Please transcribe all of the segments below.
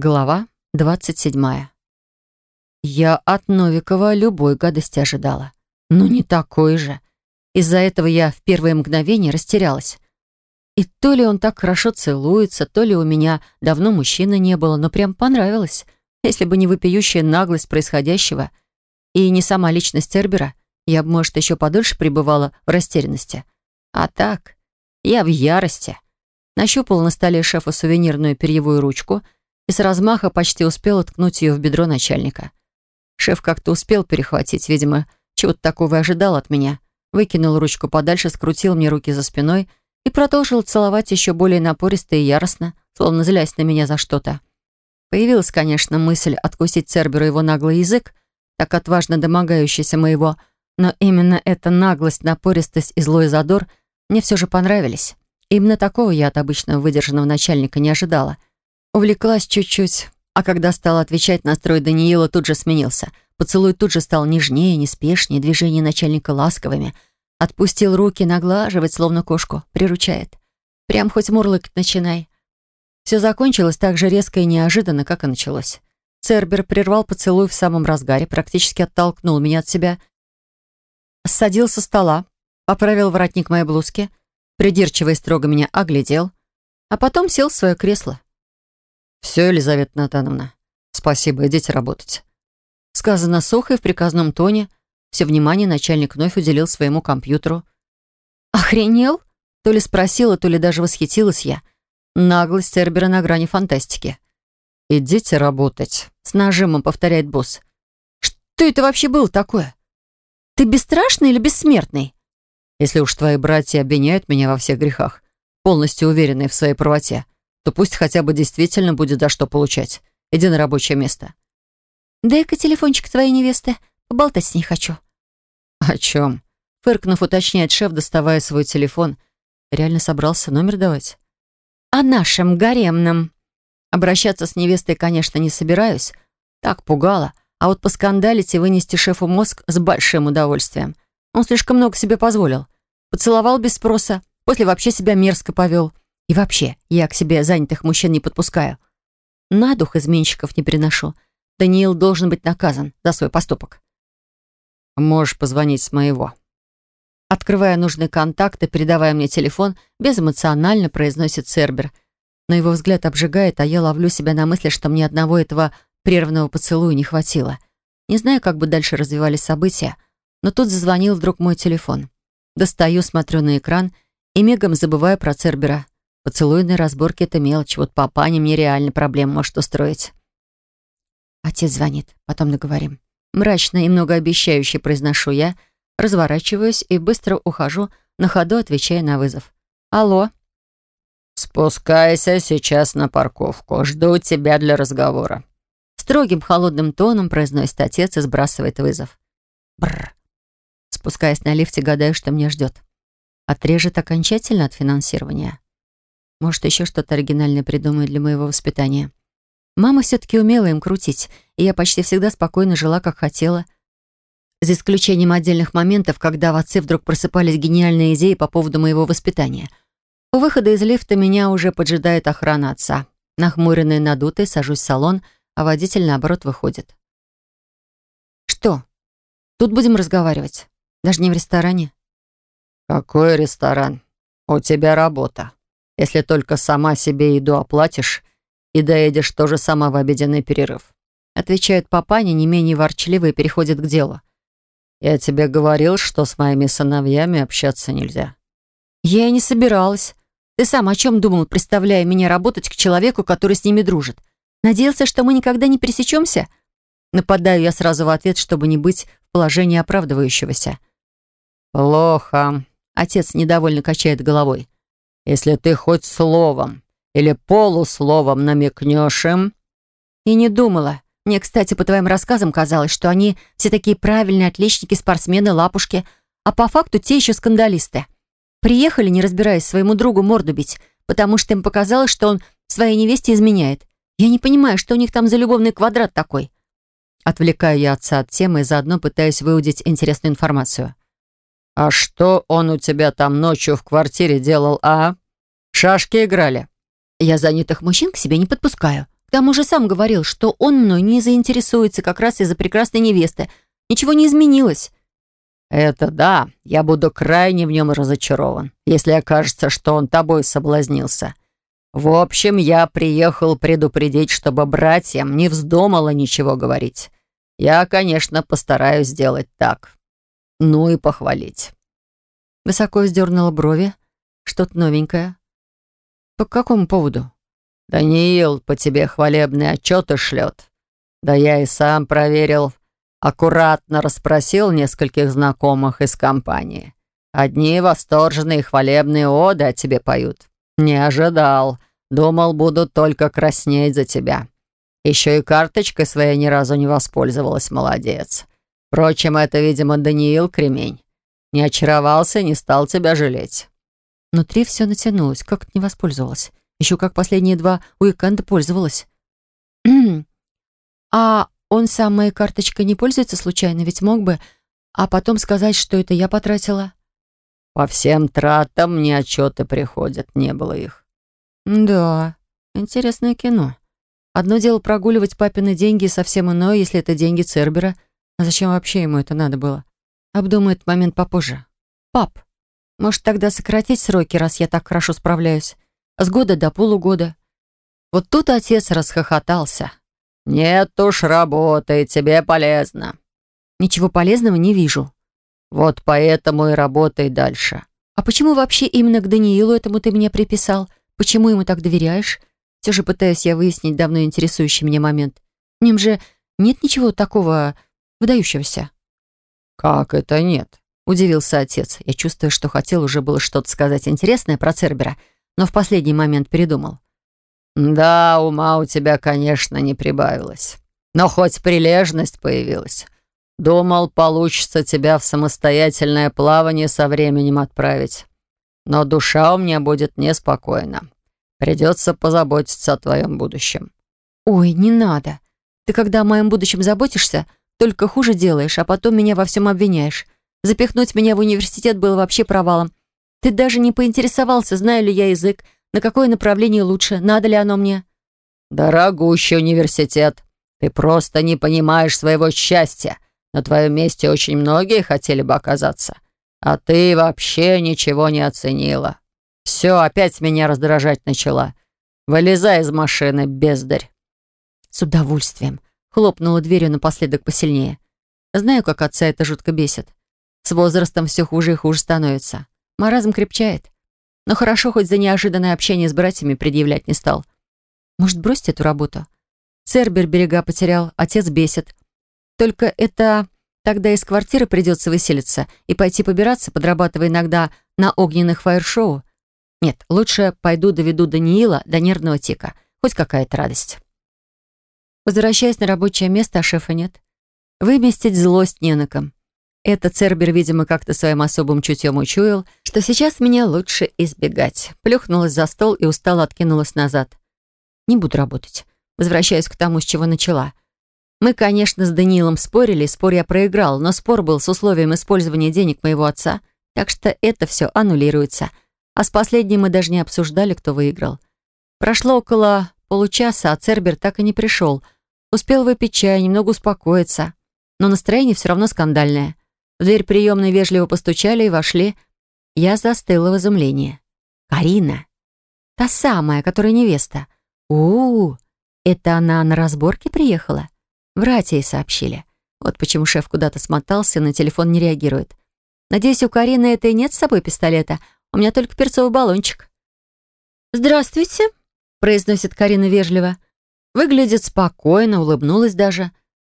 Глава 27. Я от Новикова любой гадости ожидала. Но не такой же. Из-за этого я в первое мгновение растерялась. И то ли он так хорошо целуется, то ли у меня давно мужчины не было, но прям понравилось. Если бы не вопиющая наглость происходящего и не сама личность Эрбера, я бы, может, еще подольше пребывала в растерянности. А так, я в ярости. Нащупала на столе шефа сувенирную перьевую ручку — и с размаха почти успел ткнуть ее в бедро начальника. Шеф как-то успел перехватить, видимо, чего-то такого ожидал от меня. Выкинул ручку подальше, скрутил мне руки за спиной и продолжил целовать еще более напористо и яростно, словно злясь на меня за что-то. Появилась, конечно, мысль откусить Церберу его наглый язык, так отважно домогающийся моего, но именно эта наглость, напористость и злой задор мне все же понравились. Именно такого я от обычного выдержанного начальника не ожидала — Увлеклась чуть-чуть, а когда стала отвечать, настрой Даниила тут же сменился. Поцелуй тут же стал нежнее, неспешнее, движения начальника ласковыми. Отпустил руки, наглаживать, словно кошку, приручает. Прям хоть мурлыкать начинай. Все закончилось так же резко и неожиданно, как и началось. Цербер прервал поцелуй в самом разгаре, практически оттолкнул меня от себя, ссадил со стола, поправил воротник моей блузки, придирчиво и строго меня оглядел, а потом сел в свое кресло. «Все, Елизавета Натановна. Спасибо, идите работать». Сказано сухо и в приказном тоне. Все внимание начальник вновь уделил своему компьютеру. «Охренел?» То ли спросила, то ли даже восхитилась я. Наглость Цербера на грани фантастики. «Идите работать», — с нажимом повторяет босс. «Что это вообще было такое? Ты бесстрашный или бессмертный?» «Если уж твои братья обвиняют меня во всех грехах, полностью уверенные в своей правоте, то пусть хотя бы действительно будет за что получать. Иди на рабочее место». «Дай-ка телефончик твоей невесты. Поболтать с ней хочу». «О чем?» Фыркнув, уточняет шеф, доставая свой телефон. Реально собрался номер давать? «О нашем гаремном». Обращаться с невестой, конечно, не собираюсь. Так пугало. А вот поскандалить и вынести шефу мозг с большим удовольствием. Он слишком много себе позволил. Поцеловал без спроса, после вообще себя мерзко повел. И вообще, я к себе занятых мужчин не подпускаю. На дух изменщиков не переношу. Даниил должен быть наказан за свой поступок. Можешь позвонить с моего. Открывая нужный контакт и передавая мне телефон, безэмоционально произносит Цербер. Но его взгляд обжигает, а я ловлю себя на мысли, что мне одного этого прерванного поцелуя не хватило. Не знаю, как бы дальше развивались события, но тут зазвонил вдруг мой телефон. Достаю, смотрю на экран и мигом забываю про Цербера. Поцелуйные разборки — это мелочь. Вот папаня мне реально проблем может устроить. Отец звонит. Потом договорим. Мрачно и многообещающе произношу я, разворачиваюсь и быстро ухожу, на ходу отвечая на вызов. «Алло?» «Спускайся сейчас на парковку. Жду тебя для разговора». Строгим холодным тоном произносит отец и сбрасывает вызов. Бррр. Спускаясь на лифте, гадаю, что меня ждет. Отрежет окончательно от финансирования. Может, еще что-то оригинальное придумают для моего воспитания. Мама все-таки умела им крутить, и я почти всегда спокойно жила, как хотела. За исключением отдельных моментов, когда в отце вдруг просыпались гениальные идеи по поводу моего воспитания. У выхода из лифта меня уже поджидает охрана отца. Нахмуренный и надутый, сажусь в салон, а водитель, наоборот, выходит. «Что? Тут будем разговаривать? Даже не в ресторане?» «Какой ресторан? У тебя работа», если только сама себе еду оплатишь и доедешь тоже сама в обеденный перерыв. Отвечает папаня, не менее ворчливо и переходит к делу. Я тебе говорил, что с моими сыновьями общаться нельзя. Я и не собиралась. Ты сам о чем думал, представляя меня работать к человеку, который с ними дружит? Надеялся, что мы никогда не пересечемся? Нападаю я сразу в ответ, чтобы не быть в положении оправдывающегося. «Плохо», — отец недовольно качает головой. Если ты хоть словом или полусловом намекнешь им...» И не думала. Мне, кстати, по твоим рассказам казалось, что они все такие правильные отличники, спортсмены, лапушки, а по факту те еще скандалисты. Приехали, не разбираясь, своему другу морду бить, потому что им показалось, что он своей невесте изменяет. Я не понимаю, что у них там за любовный квадрат такой. Отвлекаю я отца от темы и заодно пытаюсь выудить интересную информацию. «А что он у тебя там ночью в квартире делал, а? Шашки играли?» «Я занятых мужчин к себе не подпускаю. К тому же сам говорил, что он мной не заинтересуется как раз из-за прекрасной невесты. Ничего не изменилось. «Это да, я буду крайне в нем разочарован, если окажется, что он тобой соблазнился. В общем, я приехал предупредить, чтобы братьям не вздумало ничего говорить. Я, конечно, постараюсь сделать так. Ну и похвалить». Высоко вздернула брови. Что-то новенькое. «По какому поводу?» «Даниил по тебе хвалебные отчеты шлет. Да я и сам проверил. Аккуратно расспросил нескольких знакомых из компании. Одни восторженные хвалебные оды о тебе поют. Не ожидал. Думал, буду только краснеть за тебя. Еще и карточкой своей ни разу не воспользовалась, молодец. Впрочем, это, видимо, Даниил Кремень. Не очаровался, не стал тебя жалеть. Внутри все натянулось. Как не воспользовалась? Еще как последние два уикенда пользовалась. «А он сам моей карточкой не пользуется случайно, ведь мог бы, а потом сказать, что это я потратила. По всем тратам мне отчеты приходят, не было их. Да, интересное кино. Одно дело прогуливать папины деньги, совсем иное, если это деньги Цербера. А зачем вообще ему это надо было? Обдумает момент попозже. Пап, может тогда сократить сроки, раз я так хорошо справляюсь? С года до полугода. Вот тут отец расхохотался. «Нет уж, работай, тебе полезно». «Ничего полезного не вижу». «Вот поэтому и работай дальше». «А почему вообще именно к Даниилу этому ты меня приписал? Почему ему так доверяешь?» Все же пытаюсь я выяснить давно интересующий меня момент. В нем же нет ничего такого выдающегося. «Как это нет?» — удивился отец. Я чувствую, что хотел уже было что-то сказать интересное про Цербера, но в последний момент передумал. «Да, ума у тебя, конечно, не прибавилось. Но хоть прилежность появилась. Думал, получится тебя в самостоятельное плавание со временем отправить. Но душа у меня будет неспокойна. Придется позаботиться о твоем будущем». «Ой, не надо. Ты когда о моем будущем заботишься, только хуже делаешь, а потом меня во всем обвиняешь. Запихнуть меня в университет было вообще провалом. Ты даже не поинтересовался, знаю ли я язык, на какое направление лучше? Надо ли оно мне?» «Дорогущий университет. Ты просто не понимаешь своего счастья. На твоем месте очень многие хотели бы оказаться. А ты вообще ничего не оценила. Все, опять меня раздражать начала. Вылезай из машины, бездарь». «С удовольствием», — хлопнула дверью напоследок посильнее. «Знаю, как отца это жутко бесит. С возрастом все хуже и хуже становится. Маразм крепчает. Но хорошо, хоть за неожиданное общение с братьями предъявлять не стал. Может, бросить эту работу? Цербер берега потерял, отец бесит. Только это тогда из квартиры придется выселиться и пойти побираться, подрабатывая иногда на огненных фаер-шоу. Нет, лучше пойду доведу Даниила до нервного тика. Хоть какая-то радость. Возвращаясь на рабочее место, а шефа нет. Выместить злость не на ком. Это Цербер, видимо, как-то своим особым чутьем учуял, что сейчас меня лучше избегать. Плюхнулась за стол и устало откинулась назад. Не буду работать. Возвращаюсь к тому, с чего начала. Мы, конечно, с Даниилом спорили, спор я проиграл, но спор был с условием использования денег моего отца, так что это все аннулируется. А с последним мы даже не обсуждали, кто выиграл. Прошло около получаса, а Цербер так и не пришел. Успел выпить чай, немного успокоиться. Но настроение все равно скандальное. В дверь приемной вежливо постучали и вошли. Я застыла в изумлении. «Карина! Та самая, которая невеста. у у, -у это она на разборке приехала?» Братья ей сообщили. Вот почему шеф куда-то смотался, на телефон не реагирует. Надеюсь, у Карины это и нет с собой пистолета. У меня только перцовый баллончик. «Здравствуйте», — произносит Карина вежливо. Выглядит спокойно, улыбнулась даже.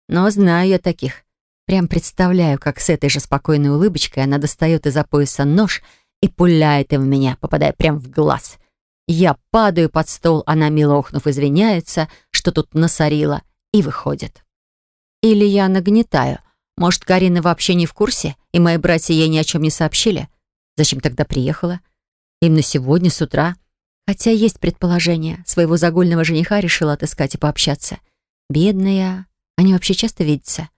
Но знаю я таких. Прям представляю, как с этой же спокойной улыбочкой она достает из-за пояса нож и пуляет им в меня, попадая прямо в глаз. Я падаю под стол, она, мило охнув, извиняется, что тут насорила, и выходит. Или я нагнетаю. Может, Карина вообще не в курсе, и мои братья ей ни о чем не сообщили? Зачем тогда приехала? Именно сегодня, с утра. Хотя есть предположение. Своего загульного жениха решила отыскать и пообщаться. Бедная. Они вообще часто видятся?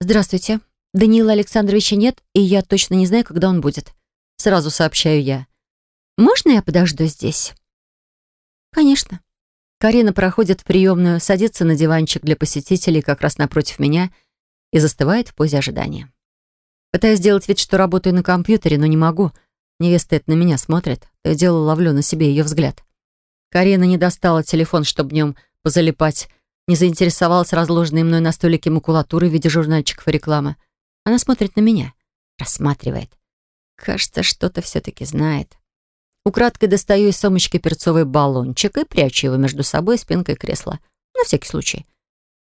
«Здравствуйте. Даниила Александровича нет, и я точно не знаю, когда он будет». Сразу сообщаю я. «Можно я подожду здесь?» «Конечно». Карина проходит в приемную, садится на диванчик для посетителей как раз напротив меня и застывает в позе ожидания. Пытаюсь сделать вид, что работаю на компьютере, но не могу. Невеста это на меня смотрит. То и дело ловлю на себе ее взгляд. Карина не достала телефон, чтобы в нем позалипать, не заинтересовалась разложенной мной на столике макулатурой в виде журнальчиков и рекламы. Она смотрит на меня, рассматривает. Кажется, что-то все-таки знает. Украдкой достаю из сумочки перцовый баллончик и прячу его между собой спинкой кресла. На всякий случай.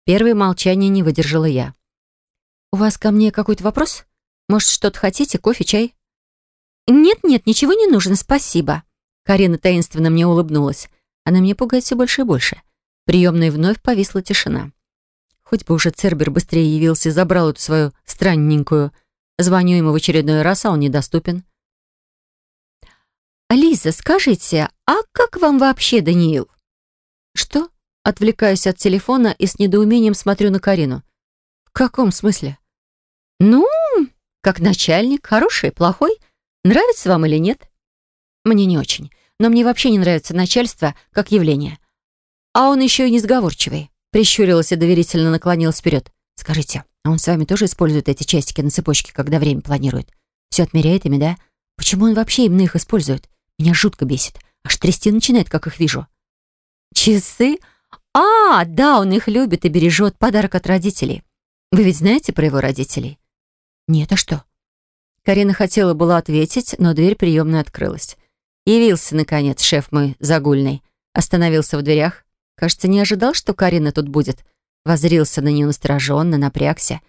Первое молчание не выдержала я. «У вас ко мне какой-то вопрос? Может, что-то хотите? Кофе, чай?» «Нет-нет, ничего не нужно, спасибо». Карина таинственно мне улыбнулась. Она меня пугает все больше и больше. Приемной вновь повисла тишина. Хоть бы уже Цербер быстрее явился и забрал эту свою странненькую. Звоню ему в очередной раз, а он недоступен. «Лиза, скажите, а как вам вообще Даниил?» «Что?» Отвлекаюсь от телефона и с недоумением смотрю на Карину. «В каком смысле?» «Ну, как начальник, хороший, плохой. Нравится вам или нет?» «Мне не очень, но мне вообще не нравится начальство как явление. А он еще и несговорчивый». Прищурилась и доверительно наклонилась вперед. «Скажите, а он с вами тоже использует эти часики на цепочке, когда время планирует? Все отмеряет ими, да? Почему он вообще именно их использует? Меня жутко бесит. Аж трясти начинает, как их вижу. Часы? А, да, он их любит и бережет. Подарок от родителей. Вы ведь знаете про его родителей? Нет, а что? Карина хотела была ответить, но дверь приемной открылась. Явился, наконец, шеф мой загульный. Остановился в дверях. Кажется, не ожидал, что Карина тут будет. Возрился на нее настороженно, напрягся.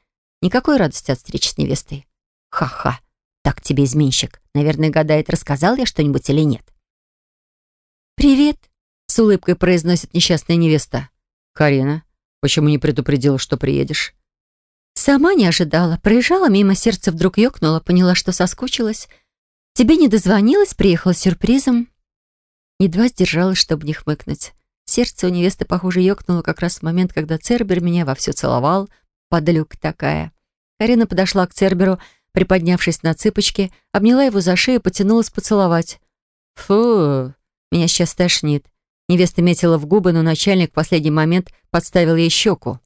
Никакой радости от встречи с невестой. Ха-ха. Так тебе изменщик. Наверное, гадает, рассказал я что-нибудь или нет. «Привет», — с улыбкой произносит несчастная невеста. «Карина, почему не предупредила, что приедешь?» «Сама не ожидала. Проезжала мимо, сердце вдруг ёкнуло, поняла, что соскучилась. Тебе не дозвонилась, приехала с сюрпризом». Едва сдержалась, чтобы не хмыкнуть. Сердце у невесты, похоже, ёкнуло как раз в момент, когда Цербер меня вовсю целовал. Подлюк такая. Карина подошла к Церберу, Приподнявшись на цыпочки, обняла его за шею и потянулась поцеловать. «Фу, меня сейчас тошнит». Невеста метила в губы, но начальник в последний момент подставил ей щеку.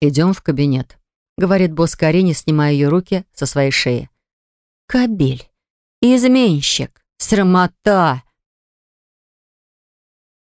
«Идем в кабинет», — говорит босс Карине, снимая ее руки со своей шеи. «Кабель. Изменщик. Срамота.